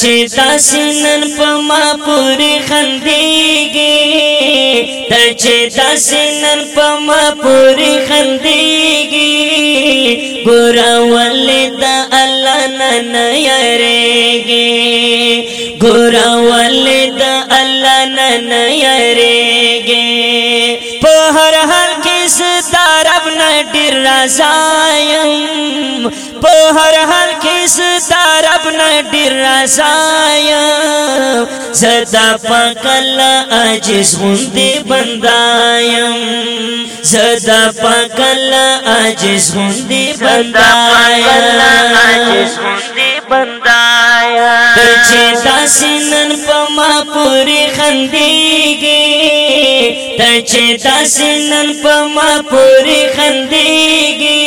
چې داسې نن په ما پوری خندېږي ته چې داسې نن په ما پوری خندېږي ګور ولې د الله نن یریږي ګور ولې د الله نن یریږي ډیر رضایم په هر حال کې ستا رب نه ډیر رضایم زدا پکل عجز غوندې بندایم زدا پکل عجز غوندې بندایم بندایا چې تاسو نن په ما پوری خندېږي ته چې داسې نن په ما پوری خندېږي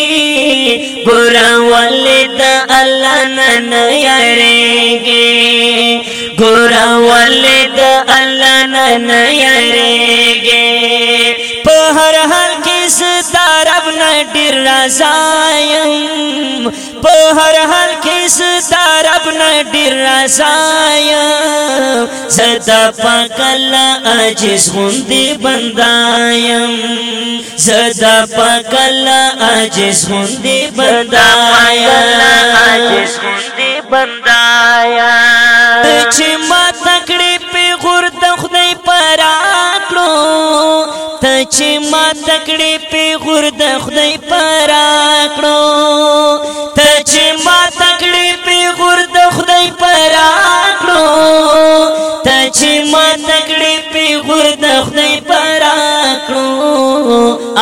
ګورا ولې د الله نن یریږي ګورا ولې د الله نن یریږي په هر حال کې ستاره نه ډیر راځي رایم په هر حال کې ستار رب نه ډیر راځایم زدا پکل عجز غوندې بندایم زدا پکل عجز غوندې بندایم عجز غوندې بندایم چې ما تکړې په غور د خدای پراکلو ته چې ما تکړې په غور د خدای پراکلو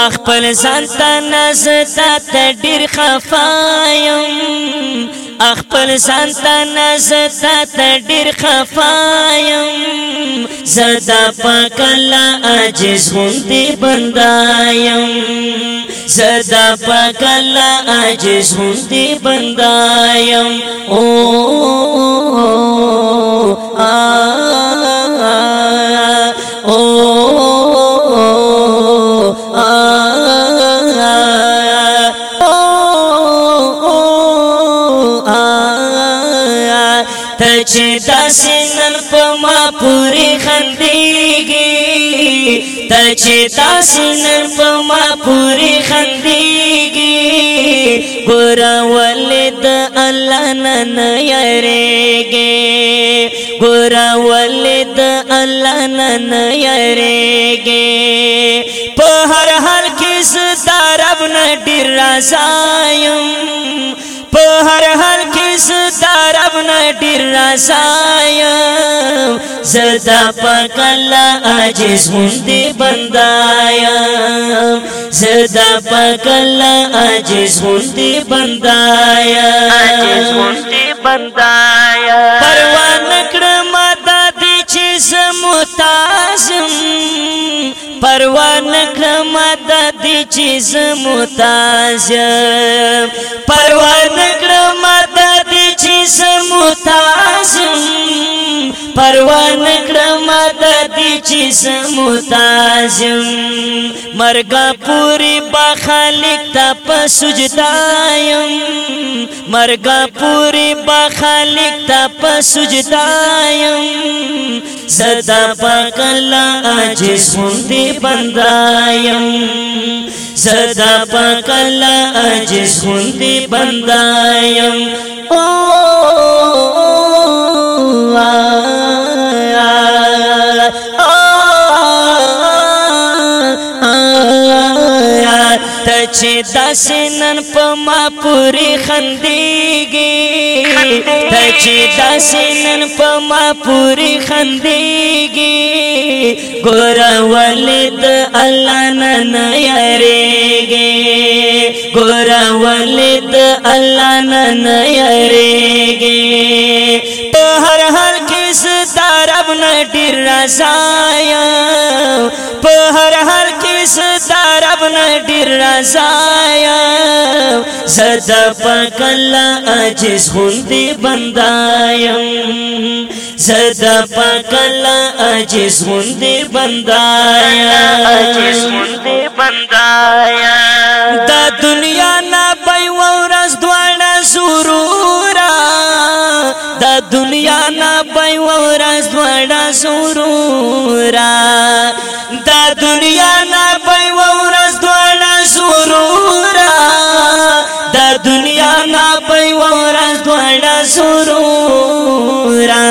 اخپل سنتن زتا تدیر خفایم اخپل سنتن زتا تدیر خفایم زدا پاکلا عجز غندی بندایم زدا پاکلا عجز غندی بندایم او آ چې دا سینن په ما پوری خندېږي ته چې دا سینن په ما پوری خندېږي ګور ولید الله نن يرېږي ګور ولید الله نن يرېږي په هر حال کې ستارب نه ډیر راځم په هر حال کې عرب نه ډیر رضایم زدا پکلا عاجز مونږ بندایم زدا پکلا عاجز مونږ بندایم عاجز مونږ بندایم پروا نکړم مدد چې زمو تاسم پروان کړم د دې چیز متاز پروان کړم د دې چیز متاز پروان کړم د دې چیز متاز مرګ پوری بخالک ته په سجدا يم مرگا پوری پاخا لکھتا پستا زدا پا کلہ ہوندی بندایام زدا پا کالج ہوندی بندہ او چې داس نن په ما پوری خندېږي دا چې داس نن په ما پوری خندېږي ګور ولید الله نن یریږي ګور ولید الله نن یریږي په هر هر کې ستارب نه ډیر رضایا په هر هر کې ستارب رب نه ډیر رضایا زدا پکل عجز خوندې بندایم زد پکل عجز خوندې بندایا عجز خوندې بندایا دا دنیا نا پي ورځ دوانا سرورا دا دنیا نا پي ورځ دوانا سرورا دا دنیا سرورا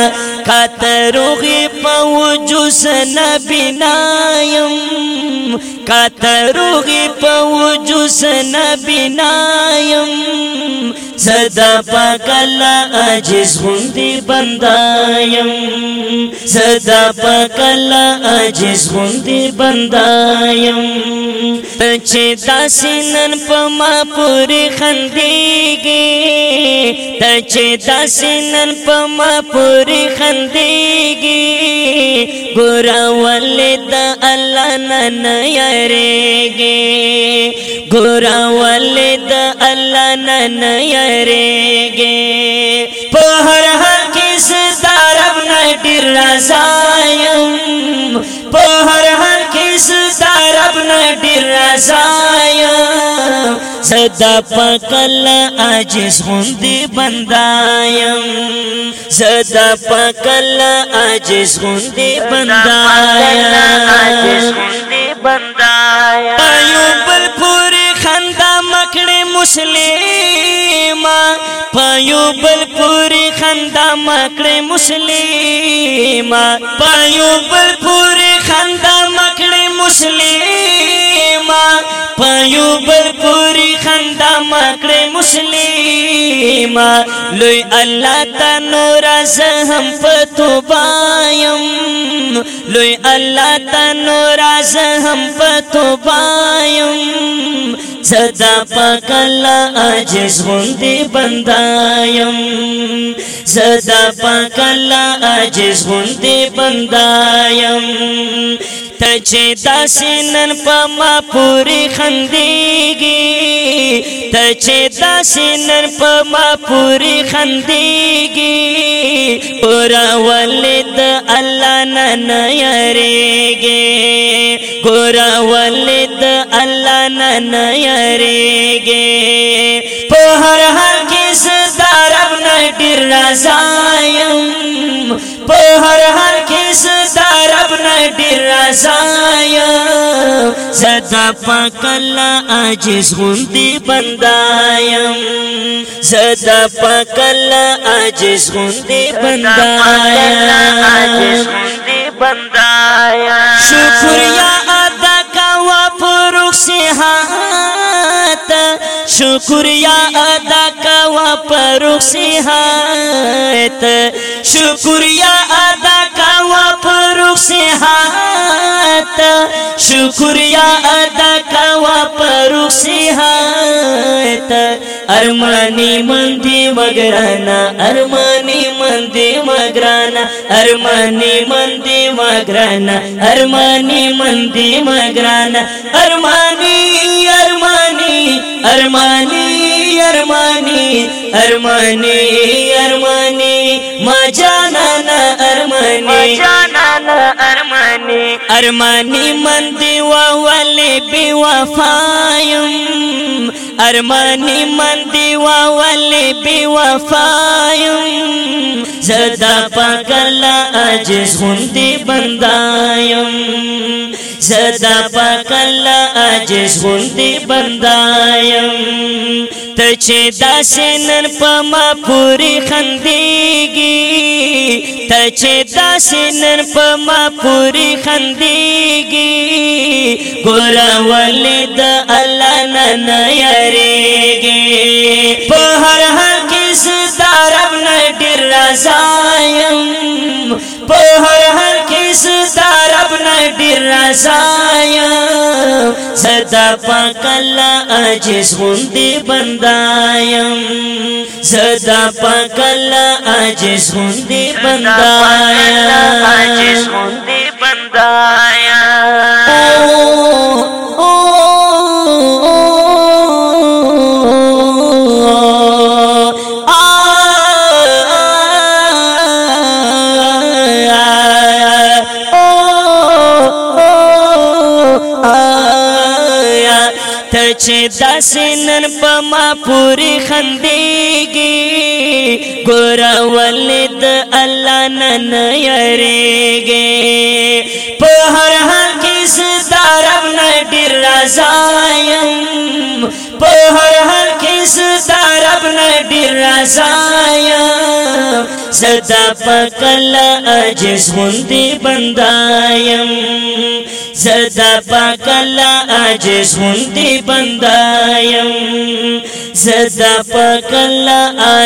کتروغی پا وجوس نبینایم کتروغی پا وجوس نبینایم زدا پاکل عجز غوندی بندایم زدا پاکل عجز غوندی بندایم چې داسې نن په ما پوری خندېږي ته چې داسې نن په ما پوری خندېږي ګور ولې د الله نن یریږي ګور ولې د الله نن یریږي په هر حال کې ستارم نه ډیر راځم په هر حال کې ستارم نه ډیر راځم زدا پکل عاجز غوندي بندایم زدا پکل عاجز غوندي بندایم عاجز غوندي بندایم پایو بل پوری خندا مکړې مسلمان پایو بل پوری خندا مکړې مسلمان پایو بل پوری خندا مکړې مسلمان پایو بل خندا مکړې مسلمان لوی الله ته نور زهم پتوبایم لوی الله ته نور زهم پتوبایم زدا پکلا عجز غوندي بندایم زدا پکلا عجز غوندي بندایم ته چې داسې نن په ما پوری خندېږي ته چې داسې نن په ما پوری خندېږي پر ولید الله نن یریږي ګور ولید الله نن یریږي په هر حال کې زدار نه ډیر په هر هر رب رسا سدا پا کلہ اجنتی بند آیا سدا پا کلاج کاری بندہ شکریہ پہت شکریہ ادا کا کؤ پر سات شکریہ ادا کا کؤ پرخ سات شکریہ ادا صحت ارمانی من دی مگرانا ارمانی من دی مگرانا ارمانی من دی مگرانا ارمانی من دی مگرانا ارمانی ارمانی ارمانی ارمانی ارمانی ارمانی ما جانا نا ارمانی ما جانا لالا ارمانی ارمانی من دی وولی بی وفایم ارمانی من دی وولی بی وفایم زدا پاکلا عجز غندی بندایم زدا پکل عجز غوندي بندایم ته چې داسې نن په ما پوری خندېږي ته چې داسې نن په ما پوری خندېږي ګور ولې د الله نه نه یریږي په هر حال کې دارب کس سار رسایام کس سارا ڈر رسایا سدا پلا اج سون بند سدا پلا اج سی بند سی بند چې داس نن په ما پوری خندېږي ګور ولید الله نن یریږي په هر حال کې ستارم نه ډیر رضایم په هر حال کې ستارم اپنا سایا سدا پا کلا اج ستی بندہ سدا پا کالا اج سنتی بندہ سدا پا کلا